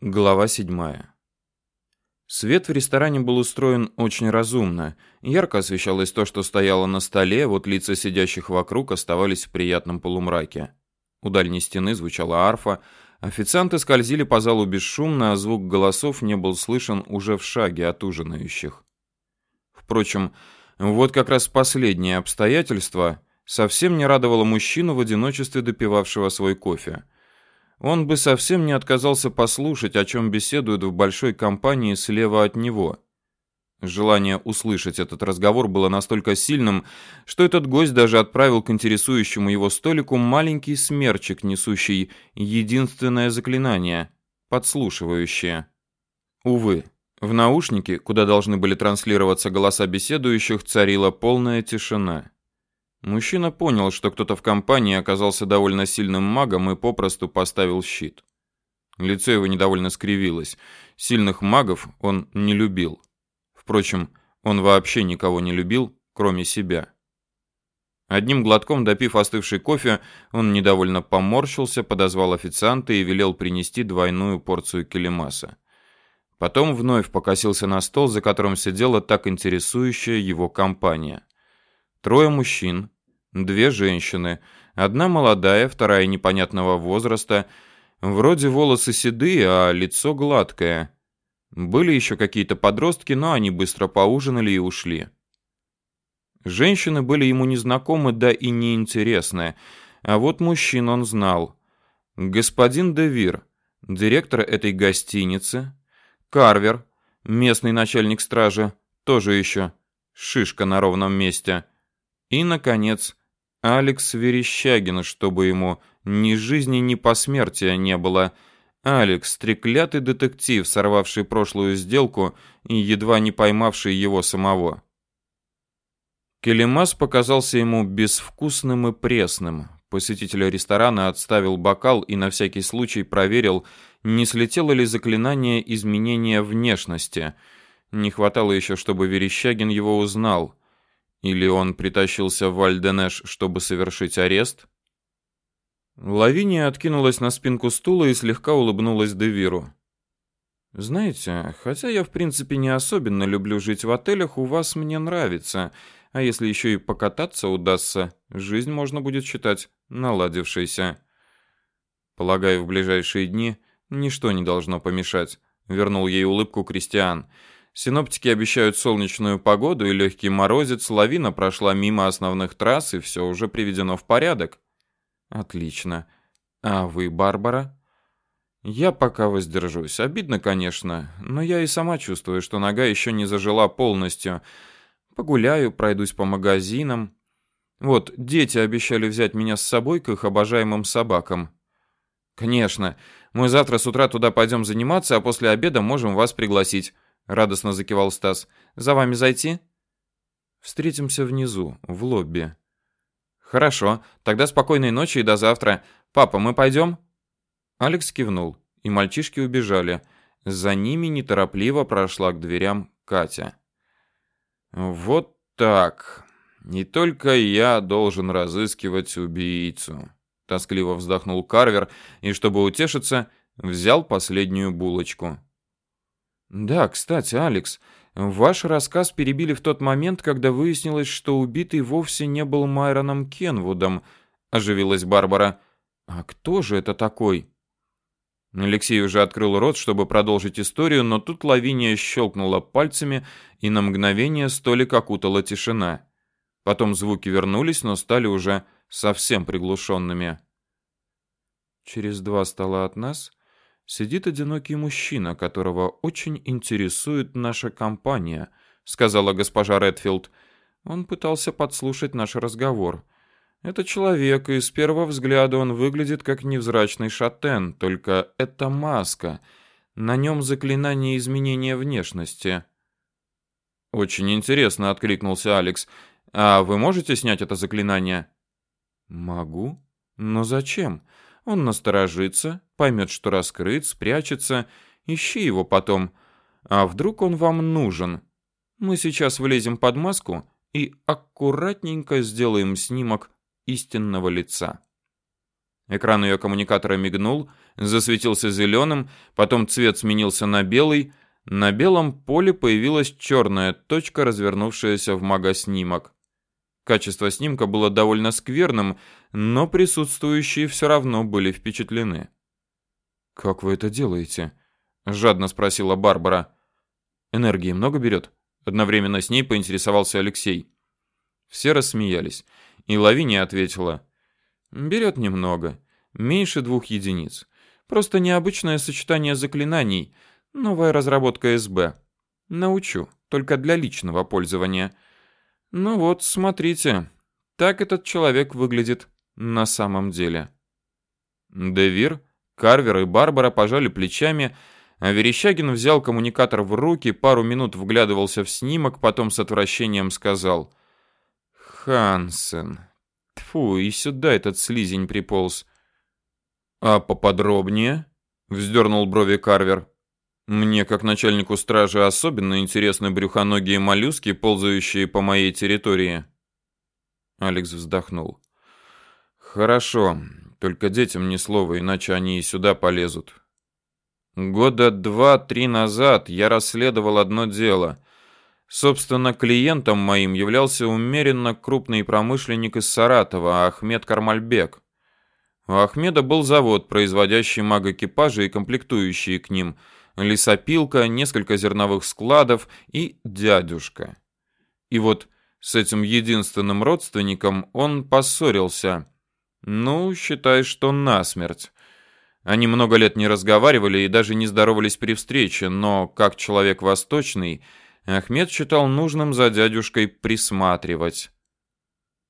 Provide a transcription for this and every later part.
Глава 7. Свет в ресторане был устроен очень разумно. Ярко освещалось то, что стояло на столе, вот лица сидящих вокруг оставались в приятном полумраке. У дальней стены звучала арфа, официанты скользили по залу бесшумно, а звук голосов не был слышен уже в шаге от ужинающих. Впрочем, вот как раз последнее обстоятельство совсем не радовало мужчину в одиночестве допивавшего свой кофе – он бы совсем не отказался послушать, о чем беседуют в большой компании слева от него. Желание услышать этот разговор было настолько сильным, что этот гость даже отправил к интересующему его столику маленький смерчик, несущий единственное заклинание подслушивающее. Увы, в наушнике, куда должны были транслироваться голоса беседующих, царила полная тишина. Мужчина понял, что кто-то в компании оказался довольно сильным магом и попросту поставил щит. Лицо его недовольно скривилось. Сильных магов он не любил. Впрочем, он вообще никого не любил, кроме себя. Одним глотком допив остывший кофе, он недовольно поморщился, подозвал официанта и велел принести двойную порцию келемаса. Потом вновь покосился на стол, за которым сидела так интересующая его компания. Трое мужчин, две женщины, одна молодая, вторая непонятного возраста, вроде волосы седые, а лицо гладкое. Были еще какие-то подростки, но они быстро поужинали и ушли. Женщины были ему незнакомы, да и неинтересны, а вот мужчин он знал. Господин Девир, директор этой гостиницы, Карвер, местный начальник стражи, тоже еще шишка на ровном месте – и, наконец, Алекс Верещагин, чтобы ему ни жизни, ни посмертия не было. Алекс, треклятый детектив, сорвавший прошлую сделку и едва не поймавший его самого. Келемас показался ему безвкусным и пресным. Посетитель ресторана отставил бокал и на всякий случай проверил, не слетело ли заклинание изменения внешности. Не хватало еще, чтобы Верещагин его узнал. Или он притащился в Вальденеш, чтобы совершить арест? Лавиния откинулась на спинку стула и слегка улыбнулась Девиру. Знаете, хотя я в принципе не особенно люблю жить в отелях, у вас мне нравится. А если еще и покататься удастся, жизнь можно будет считать наладившейся. Полагаю, в ближайшие дни ничто не должно помешать, вернул ей улыбку Кристиан. Синоптики обещают солнечную погоду и легкий морозец, лавина прошла мимо основных трасс и все уже приведено в порядок. Отлично. А вы, Барбара? Я пока воздержусь. Обидно, конечно, но я и сама чувствую, что нога еще не зажила полностью. Погуляю, пройдусь по магазинам. Вот, дети обещали взять меня с собой к их обожаемым собакам. Конечно. Мы завтра с утра туда пойдем заниматься, а после обеда можем вас пригласить радостно закивал Стас. За вами зайти? Встретимся внизу, в лобби. Хорошо, тогда спокойной ночи и до завтра. Папа, мы пойдем?» Алекс кивнул, и мальчишки убежали. За ними неторопливо прошла к дверям Катя. Вот так. Не только я должен разыскивать убийцу. Тоскливо вздохнул Карвер и, чтобы утешиться, взял последнюю булочку. Да, кстати, Алекс, ваш рассказ перебили в тот момент, когда выяснилось, что убитый вовсе не был Майроном Кенвудом, оживилась Барбара. А кто же это такой? Алексей уже открыл рот, чтобы продолжить историю, но тут Лавиния щелкнула пальцами, и на мгновение столик окутала тишина. Потом звуки вернулись, но стали уже совсем приглушенными. Через два стола от нас сидит одинокий мужчина, которого очень интересует наша компания, сказала госпожа Редфилд. Он пытался подслушать наш разговор. Это человек, и с первого взгляда он выглядит как невзрачный шатен, только это маска. На нем заклинание изменения внешности. Очень интересно, откликнулся Алекс. А вы можете снять это заклинание? Могу. Но зачем? Он насторожится, поймет, что раскрыт, спрячется, ищи его потом. А вдруг он вам нужен? Мы сейчас влезем под маску и аккуратненько сделаем снимок истинного лица. Экран ее коммуникатора мигнул, засветился зеленым, потом цвет сменился на белый. На белом поле появилась черная точка, развернувшаяся в магоснимок. Качество снимка было довольно скверным, но присутствующие все равно были впечатлены. «Как вы это делаете?» — жадно спросила Барбара. «Энергии много берет?» Одновременно с ней поинтересовался Алексей. Все рассмеялись, и Лавиния ответила. «Берет немного, меньше двух единиц. Просто необычное сочетание заклинаний, новая разработка СБ. Научу, только для личного пользования. Ну вот, смотрите, так этот человек выглядит на самом деле». Девир, Карвер и Барбара пожали плечами, а Верещагин взял коммуникатор в руки, пару минут вглядывался в снимок, потом с отвращением сказал «Хансен, тфу, и сюда этот слизень приполз». «А поподробнее?» — вздернул брови Карвер. «Мне, как начальнику стражи, особенно интересны брюхоногие моллюски, ползающие по моей территории». Алекс вздохнул. «Хорошо, только детям ни слова, иначе они и сюда полезут. Года два-три назад я расследовал одно дело. Собственно, клиентом моим являлся умеренно крупный промышленник из Саратова, Ахмед Кармальбек. У Ахмеда был завод, производящий магэкипажи и комплектующие к ним, лесопилка, несколько зерновых складов и дядюшка. И вот с этим единственным родственником он поссорился. Ну, считай, что насмерть. Они много лет не разговаривали и даже не здоровались при встрече, но, как человек восточный, Ахмед считал нужным за дядюшкой присматривать.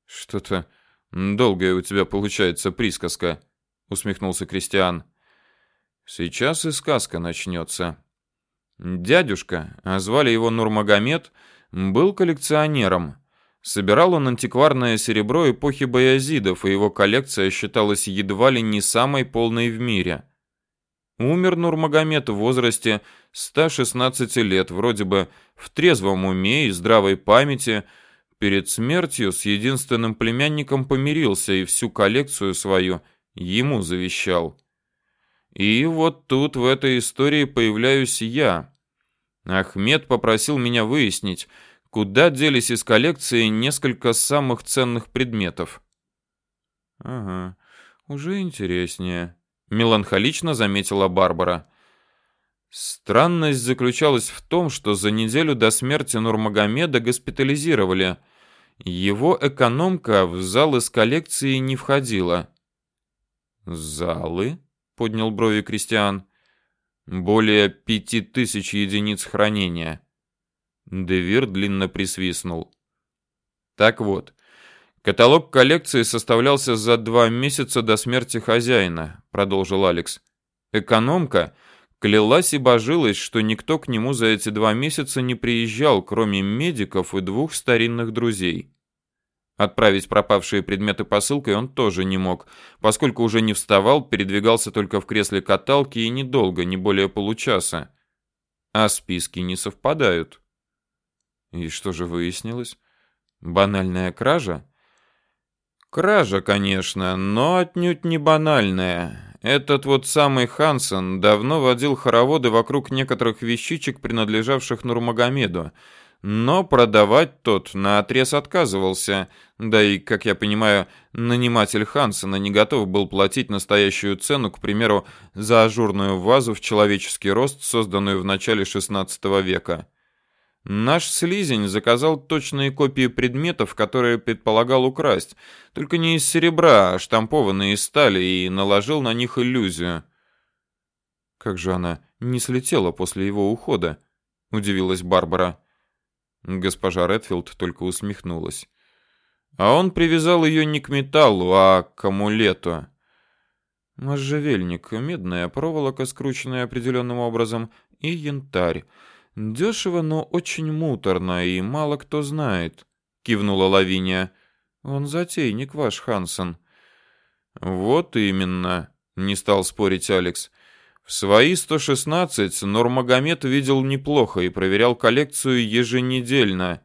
«Что-то долгая у тебя получается присказка», — усмехнулся Кристиан. «Сейчас и сказка начнется». Дядюшка, а звали его Нурмагомед, был коллекционером. Собирал он антикварное серебро эпохи Баязидов, и его коллекция считалась едва ли не самой полной в мире. Умер Нурмагомед в возрасте 116 лет, вроде бы в трезвом уме и здравой памяти. Перед смертью с единственным племянником помирился и всю коллекцию свою ему завещал. И вот тут в этой истории появляюсь я. Ахмед попросил меня выяснить, куда делись из коллекции несколько самых ценных предметов. Ага, уже интереснее, меланхолично заметила Барбара. Странность заключалась в том, что за неделю до смерти Нурмагомеда госпитализировали. Его экономка в зал из коллекции не входила. Залы? поднял брови Кристиан. Более пяти тысяч единиц хранения. Девир длинно присвистнул. Так вот, каталог коллекции составлялся за два месяца до смерти хозяина, продолжил Алекс. Экономка клялась и божилась, что никто к нему за эти два месяца не приезжал, кроме медиков и двух старинных друзей. Отправить пропавшие предметы посылкой он тоже не мог, поскольку уже не вставал, передвигался только в кресле каталки и недолго, не более получаса. А списки не совпадают. И что же выяснилось? Банальная кража? Кража, конечно, но отнюдь не банальная. Этот вот самый Хансен давно водил хороводы вокруг некоторых вещичек, принадлежавших Нурмагомеду, но продавать тот наотрез отказывался, да и, как я понимаю, наниматель Хансена не готов был платить настоящую цену, к примеру, за ажурную вазу в человеческий рост, созданную в начале XVI века. Наш слизень заказал точные копии предметов, которые предполагал украсть, только не из серебра, а штампованные из стали, и наложил на них иллюзию. Как же она не слетела после его ухода? удивилась Барбара. Госпожа Редфилд только усмехнулась. А он привязал ее не к металлу, а к амулету. Можжевельник, медная проволока, скрученная определенным образом, и янтарь. Дешево, но очень муторно, и мало кто знает, кивнула Лавиния. Он затейник ваш, Хансен. Вот именно, не стал спорить Алекс. В свои 116 Нурмагомед видел неплохо и проверял коллекцию еженедельно.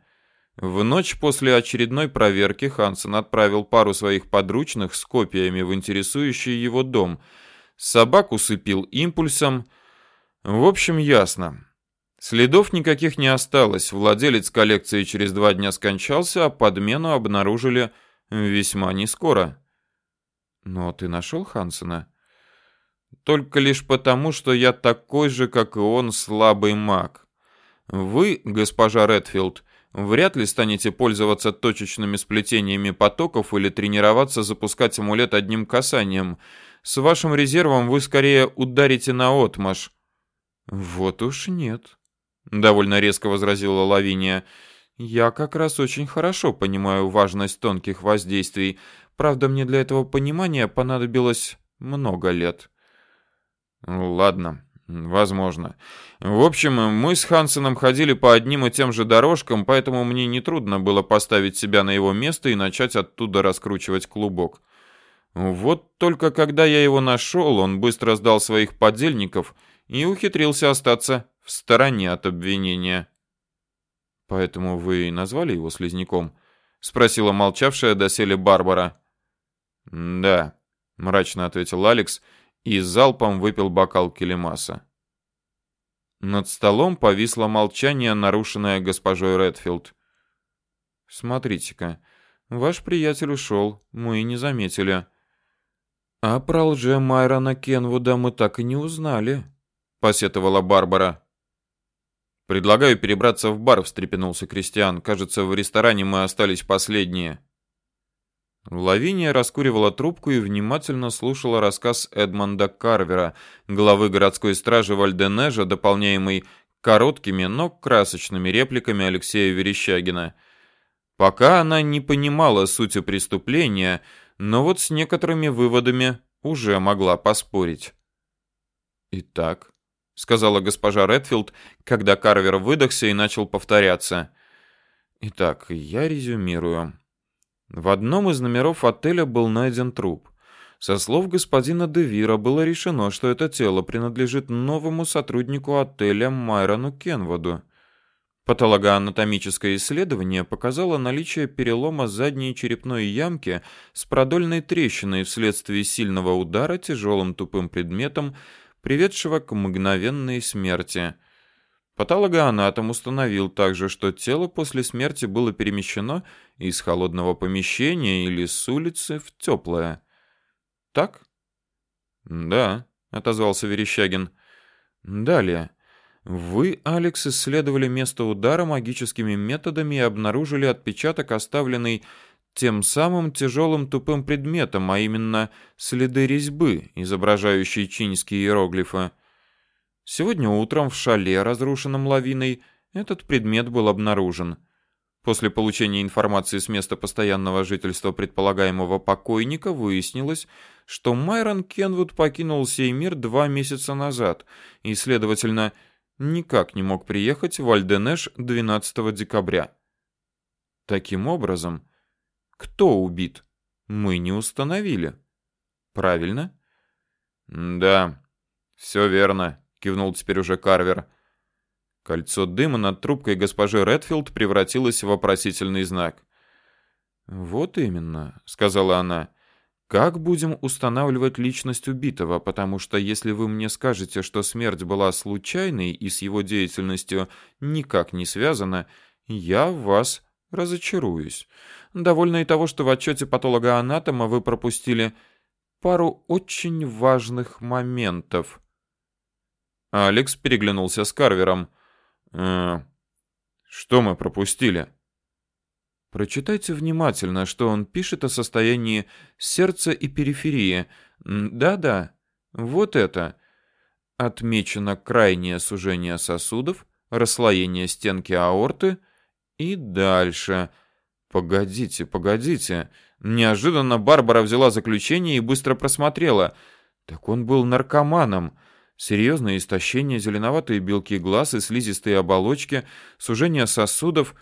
В ночь после очередной проверки Хансен отправил пару своих подручных с копиями в интересующий его дом. Собак усыпил импульсом. В общем, ясно. Следов никаких не осталось. Владелец коллекции через два дня скончался, а подмену обнаружили весьма нескоро. Но ты нашел Хансена? Только лишь потому, что я такой же, как и он, слабый маг. Вы, госпожа Редфилд, вряд ли станете пользоваться точечными сплетениями потоков или тренироваться запускать амулет одним касанием. С вашим резервом вы скорее ударите на отмаш. Вот уж нет, довольно резко возразила Лавиния. Я как раз очень хорошо понимаю важность тонких воздействий. Правда, мне для этого понимания понадобилось много лет. Ладно, возможно. В общем, мы с Хансеном ходили по одним и тем же дорожкам, поэтому мне не трудно было поставить себя на его место и начать оттуда раскручивать клубок. Вот только когда я его нашел, он быстро сдал своих подельников и ухитрился остаться в стороне от обвинения. Поэтому вы назвали его слизняком, спросила молчавшая доселе Барбара. Да, мрачно ответил Алекс и залпом выпил бокал келемаса. Над столом повисло молчание, нарушенное госпожой Редфилд. Смотрите-ка, ваш приятель ушел, мы и не заметили. А про лже Майрона Кенвуда мы так и не узнали, посетовала Барбара. Предлагаю перебраться в бар, встрепенулся Кристиан. Кажется, в ресторане мы остались последние. Лавиния раскуривала трубку и внимательно слушала рассказ Эдмонда Карвера, главы городской стражи Вальденежа, дополняемый короткими, но красочными репликами Алексея Верещагина. Пока она не понимала сути преступления, но вот с некоторыми выводами уже могла поспорить. Итак, сказала госпожа Редфилд, когда Карвер выдохся и начал повторяться. Итак, я резюмирую. В одном из номеров отеля был найден труп. Со слов господина Девира было решено, что это тело принадлежит новому сотруднику отеля Майрону Кенвуду. Патологоанатомическое исследование показало наличие перелома задней черепной ямки с продольной трещиной вследствие сильного удара тяжелым тупым предметом приведшего к мгновенной смерти. Патологоанатом установил также, что тело после смерти было перемещено из холодного помещения или с улицы в теплое. Так? Да, отозвался Верещагин. Далее. Вы, Алекс, исследовали место удара магическими методами и обнаружили отпечаток, оставленный тем самым тяжелым тупым предметом, а именно следы резьбы, изображающие чинские иероглифы. Сегодня утром в шале, разрушенном лавиной, этот предмет был обнаружен. После получения информации с места постоянного жительства предполагаемого покойника выяснилось, что Майрон Кенвуд покинул сей мир два месяца назад и, следовательно, никак не мог приехать в Альденеш 12 декабря. Таким образом, кто убит? Мы не установили. Правильно? Да, все верно, кивнул теперь уже Карвер. Кольцо дыма над трубкой госпожи Редфилд превратилось в вопросительный знак. Вот именно, сказала она. Как будем устанавливать личность убитого, потому что если вы мне скажете, что смерть была случайной и с его деятельностью никак не связана, я в вас разочаруюсь. Довольно и того, что в отчете патолога-анатома вы пропустили пару очень важных моментов. Алекс переглянулся с Карвером. «Э, что мы пропустили? Прочитайте внимательно, что он пишет о состоянии сердца и периферии. Да-да, вот это. Отмечено крайнее сужение сосудов, расслоение стенки аорты и дальше – Погодите, погодите. Неожиданно Барбара взяла заключение и быстро просмотрела. Так он был наркоманом. Серьезное истощение, зеленоватые белки глаз и слизистые оболочки, сужение сосудов.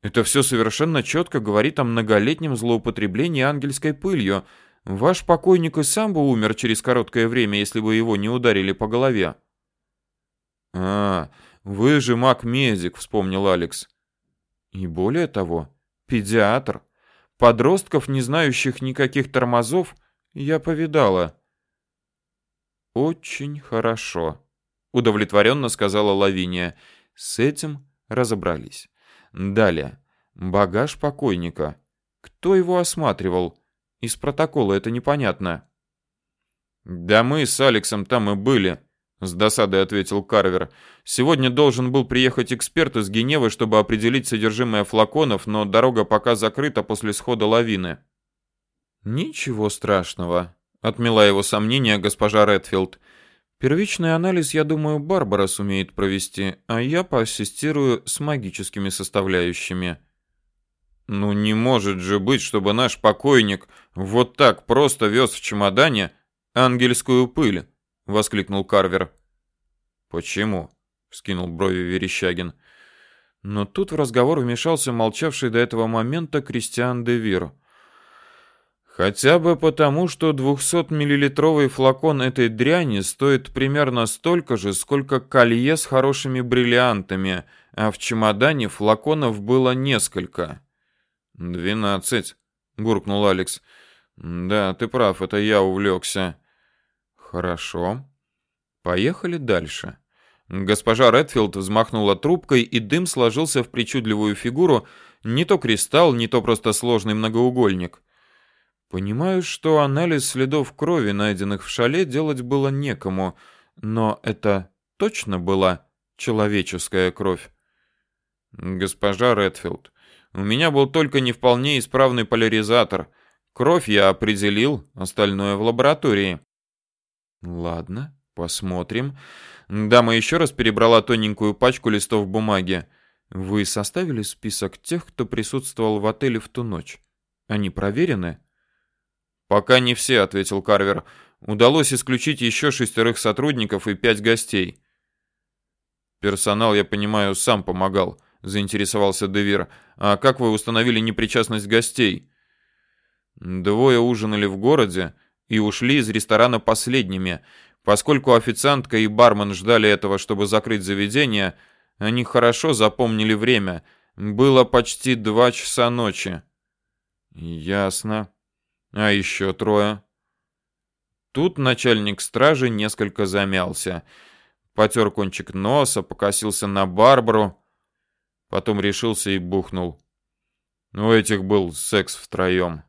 Это все совершенно четко говорит о многолетнем злоупотреблении ангельской пылью. Ваш покойник и сам бы умер через короткое время, если бы его не ударили по голове. А, вы же маг-медик, вспомнил Алекс. И более того, педиатр. Подростков, не знающих никаких тормозов, я повидала. Очень хорошо, удовлетворенно сказала Лавиния. С этим разобрались. Далее. Багаж покойника. Кто его осматривал? Из протокола это непонятно. Да мы с Алексом там и были, с досадой ответил Карвер. Сегодня должен был приехать эксперт из Геневы, чтобы определить содержимое флаконов, но дорога пока закрыта после схода лавины. Ничего страшного, отмела его сомнения госпожа Редфилд. Первичный анализ, я думаю, Барбара сумеет провести, а я поассистирую с магическими составляющими. Ну не может же быть, чтобы наш покойник вот так просто вез в чемодане ангельскую пыль, воскликнул Карвер. Почему? вскинул брови Верещагин. Но тут в разговор вмешался молчавший до этого момента Кристиан де Вир. Хотя бы потому, что 200-миллилитровый флакон этой дряни стоит примерно столько же, сколько колье с хорошими бриллиантами, а в чемодане флаконов было несколько. «Двенадцать», — буркнул Алекс. «Да, ты прав, это я увлекся». «Хорошо. Поехали дальше». Госпожа Редфилд взмахнула трубкой, и дым сложился в причудливую фигуру, не то кристалл, не то просто сложный многоугольник. Понимаю, что анализ следов крови, найденных в шале, делать было некому, но это точно была человеческая кровь. Госпожа Редфилд, у меня был только не вполне исправный поляризатор. Кровь я определил, остальное в лаборатории. Ладно, посмотрим. Дама еще раз перебрала тоненькую пачку листов бумаги. Вы составили список тех, кто присутствовал в отеле в ту ночь? Они проверены? Пока не все, ответил Карвер. Удалось исключить еще шестерых сотрудников и пять гостей. Персонал, я понимаю, сам помогал заинтересовался Девир. А как вы установили непричастность гостей? Двое ужинали в городе и ушли из ресторана последними. Поскольку официантка и бармен ждали этого, чтобы закрыть заведение, они хорошо запомнили время. Было почти два часа ночи. Ясно. А еще трое. Тут начальник стражи несколько замялся. Потер кончик носа, покосился на Барбару. Потом решился и бухнул. У этих был секс втроем.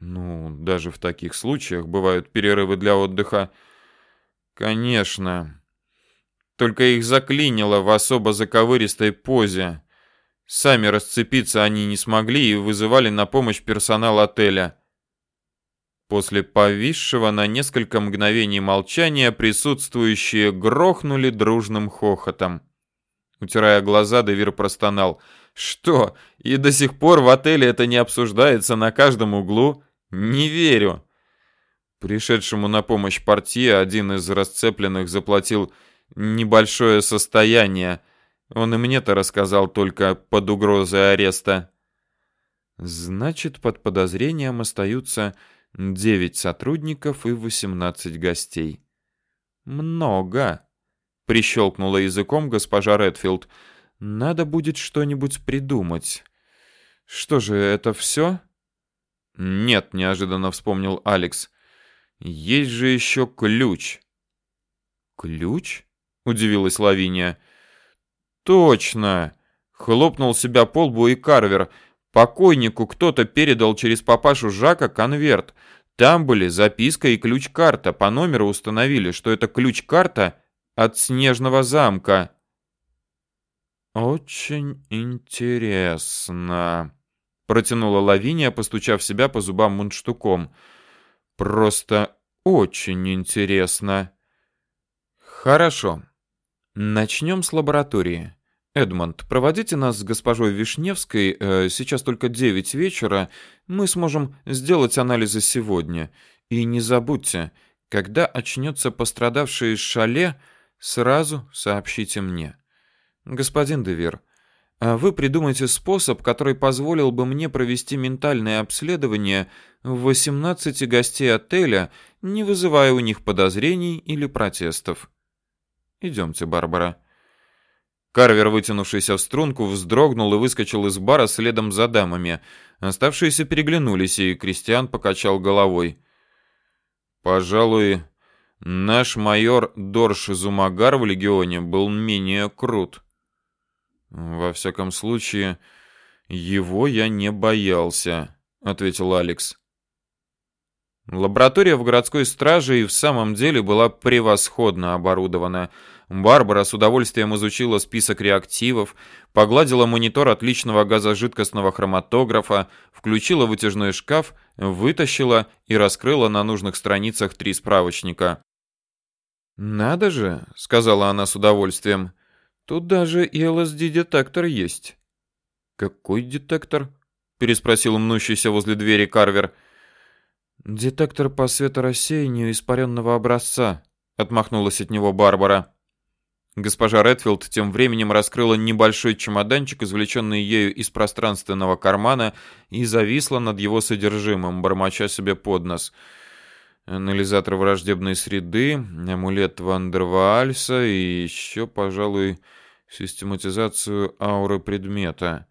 Ну, даже в таких случаях бывают перерывы для отдыха. Конечно. Только их заклинило в особо заковыристой позе. Сами расцепиться они не смогли и вызывали на помощь персонал отеля. После повисшего на несколько мгновений молчания присутствующие грохнули дружным хохотом. Утирая глаза, Девир простонал. «Что, и до сих пор в отеле это не обсуждается на каждом углу? Не верю!» Пришедшему на помощь портье один из расцепленных заплатил небольшое состояние. Он и мне-то рассказал только под угрозой ареста. Значит, под подозрением остаются девять сотрудников и восемнадцать гостей. Много прищелкнула языком госпожа Редфилд. Надо будет что-нибудь придумать. Что же, это все? Нет, неожиданно вспомнил Алекс. Есть же еще ключ. Ключ? удивилась Лавиния. Точно, хлопнул себя по лбу и Карвер. Покойнику кто-то передал через папашу Жака конверт. Там были записка и ключ-карта. По номеру установили, что это ключ-карта от снежного замка. Очень интересно, протянула Лавиния, постучав себя по зубам мундштуком. Просто очень интересно. Хорошо. Начнем с лаборатории. Эдмонд, проводите нас с госпожой Вишневской. Э, сейчас только девять вечера. Мы сможем сделать анализы сегодня. И не забудьте, когда очнется пострадавший из шале, сразу сообщите мне. Господин Девир, а вы придумайте способ, который позволил бы мне провести ментальное обследование 18 гостей отеля, не вызывая у них подозрений или протестов. Идемте, Барбара. Карвер, вытянувшийся в струнку, вздрогнул и выскочил из бара следом за дамами. Оставшиеся переглянулись, и Кристиан покачал головой. Пожалуй, наш майор Дорш Зумагар в легионе был менее крут. Во всяком случае, его я не боялся, ответил Алекс. Лаборатория в городской страже и в самом деле была превосходно оборудована. Барбара с удовольствием изучила список реактивов, погладила монитор отличного газожидкостного хроматографа, включила вытяжной шкаф, вытащила и раскрыла на нужных страницах три справочника. «Надо же», — сказала она с удовольствием, — «тут даже и ЛСД-детектор есть». «Какой детектор?» — переспросил мнущийся возле двери Карвер. «Детектор по светорассеянию испаренного образца», — отмахнулась от него Барбара. Госпожа Редфилд тем временем раскрыла небольшой чемоданчик, извлеченный ею из пространственного кармана, и зависла над его содержимым, бормоча себе под нос. Анализатор враждебной среды, амулет Вандерваальса и еще, пожалуй, систематизацию ауры предмета.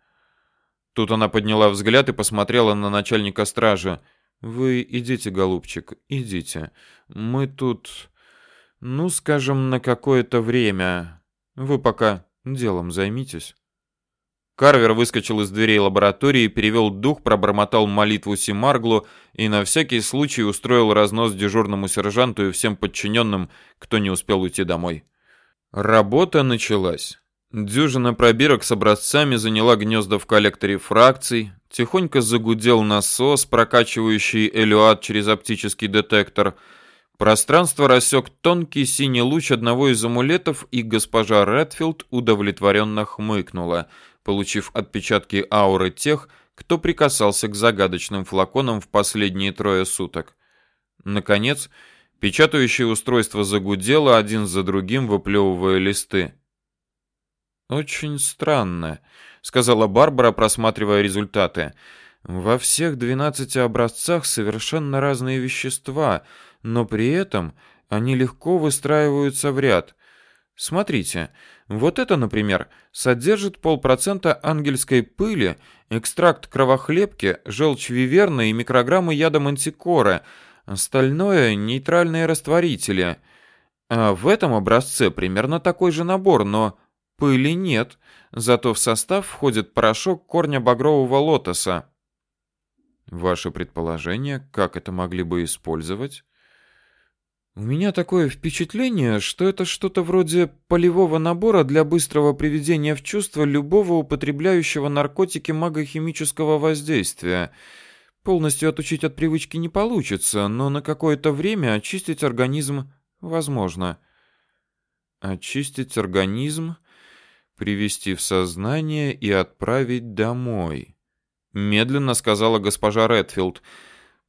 Тут она подняла взгляд и посмотрела на начальника стражи. «Вы идите, голубчик, идите. Мы тут...» Ну, скажем, на какое-то время. Вы пока делом займитесь. Карвер выскочил из дверей лаборатории, перевел дух, пробормотал молитву Симарглу и на всякий случай устроил разнос дежурному сержанту и всем подчиненным, кто не успел уйти домой. Работа началась. Дюжина пробирок с образцами заняла гнезда в коллекторе фракций, тихонько загудел насос, прокачивающий элюат через оптический детектор — Пространство рассек тонкий синий луч одного из амулетов, и госпожа Редфилд удовлетворенно хмыкнула, получив отпечатки ауры тех, кто прикасался к загадочным флаконам в последние трое суток. Наконец, печатающее устройство загудело один за другим, выплевывая листы. «Очень странно», — сказала Барбара, просматривая результаты. «Во всех двенадцати образцах совершенно разные вещества — но при этом они легко выстраиваются в ряд. Смотрите, вот это, например, содержит полпроцента ангельской пыли, экстракт кровохлебки, желчь виверны и микрограммы яда мантикора, остальное нейтральные растворители. А в этом образце примерно такой же набор, но пыли нет, зато в состав входит порошок корня багрового лотоса. Ваше предположение, как это могли бы использовать? У меня такое впечатление, что это что-то вроде полевого набора для быстрого приведения в чувство любого употребляющего наркотики магохимического воздействия. Полностью отучить от привычки не получится, но на какое-то время очистить организм возможно. Очистить организм, привести в сознание и отправить домой, медленно сказала госпожа Редфилд.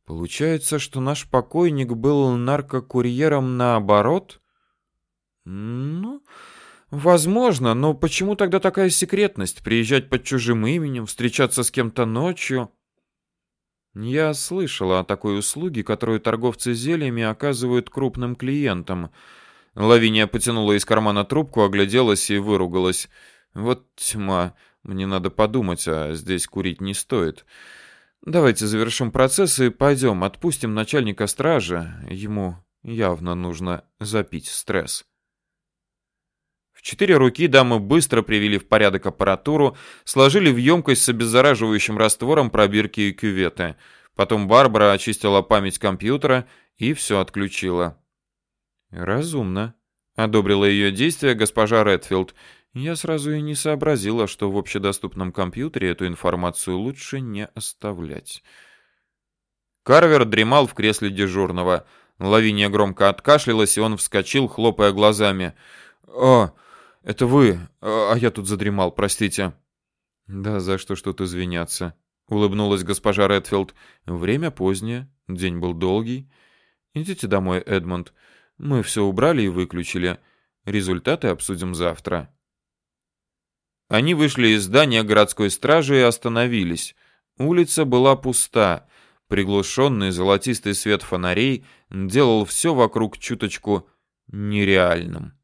Получается, что наш покойник был наркокурьером наоборот? Ну, возможно, но почему тогда такая секретность приезжать под чужим именем, встречаться с кем-то ночью? Я слышала о такой услуге, которую торговцы зельями оказывают крупным клиентам. Лавиния потянула из кармана трубку, огляделась и выругалась. Вот тьма. Мне надо подумать, а здесь курить не стоит. Давайте завершим процесс и пойдем, отпустим начальника стражи. Ему явно нужно запить стресс. В четыре руки дамы быстро привели в порядок аппаратуру, сложили в емкость с обеззараживающим раствором пробирки и кюветы. Потом Барбара очистила память компьютера и все отключила. Разумно, одобрила ее действия госпожа Редфилд я сразу и не сообразила, что в общедоступном компьютере эту информацию лучше не оставлять. Карвер дремал в кресле дежурного. Лавиния громко откашлялась, и он вскочил, хлопая глазами. «О, это вы, а я тут задремал, простите». «Да за что что-то извиняться», — улыбнулась госпожа Редфилд. «Время позднее, день был долгий. Идите домой, Эдмонд. Мы все убрали и выключили. Результаты обсудим завтра». Они вышли из здания городской стражи и остановились. Улица была пуста. Приглушенный золотистый свет фонарей делал все вокруг чуточку нереальным.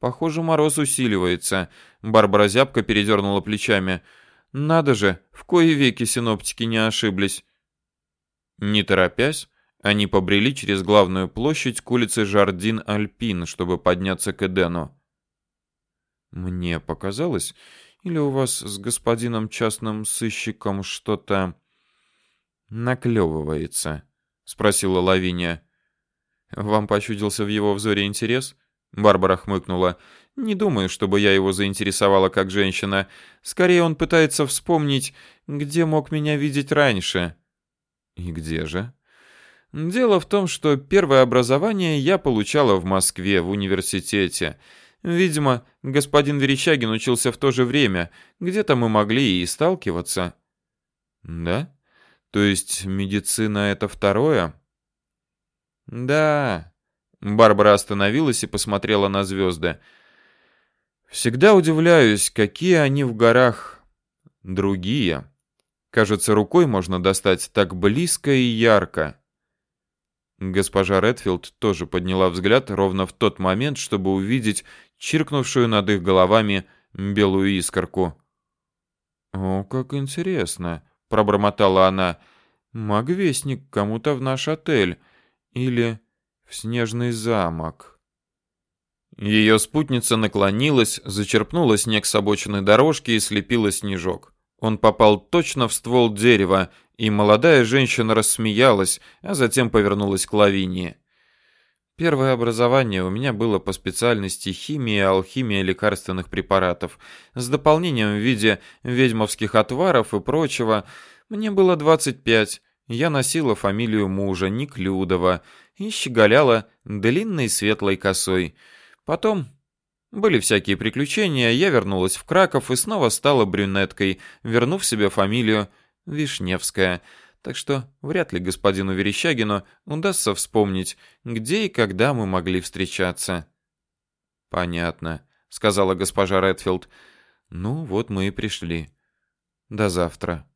Похоже, мороз усиливается. Барбара зябко передернула плечами. Надо же, в кои веки синоптики не ошиблись. Не торопясь, они побрели через главную площадь к улице Жардин-Альпин, чтобы подняться к Эдену. Мне показалось, или у вас с господином частным сыщиком что-то наклевывается? спросила Лавиния. Вам почудился в его взоре интерес? Барбара хмыкнула. Не думаю, чтобы я его заинтересовала как женщина. Скорее он пытается вспомнить, где мог меня видеть раньше. И где же? Дело в том, что первое образование я получала в Москве в университете. Видимо, господин Верещагин учился в то же время. Где-то мы могли и сталкиваться. Да? То есть медицина это второе? Да. Барбара остановилась и посмотрела на звезды. Всегда удивляюсь, какие они в горах другие. Кажется, рукой можно достать так близко и ярко. Госпожа Редфилд тоже подняла взгляд ровно в тот момент, чтобы увидеть чиркнувшую над их головами белую искорку. «О, как интересно!» — пробормотала она. «Магвестник кому-то в наш отель. Или в снежный замок». Ее спутница наклонилась, зачерпнула снег с обочины дорожки и слепила снежок. Он попал точно в ствол дерева, и молодая женщина рассмеялась, а затем повернулась к Лавинии. Первое образование у меня было по специальности химия и алхимия лекарственных препаратов, с дополнением в виде ведьмовских отваров и прочего. Мне было 25. Я носила фамилию мужа Никлюдова и щеголяла длинной светлой косой. Потом были всякие приключения, я вернулась в Краков и снова стала брюнеткой, вернув себе фамилию Вишневская. Так что вряд ли господину Верещагину удастся вспомнить, где и когда мы могли встречаться. Понятно, сказала госпожа Редфилд. Ну, вот мы и пришли. До завтра.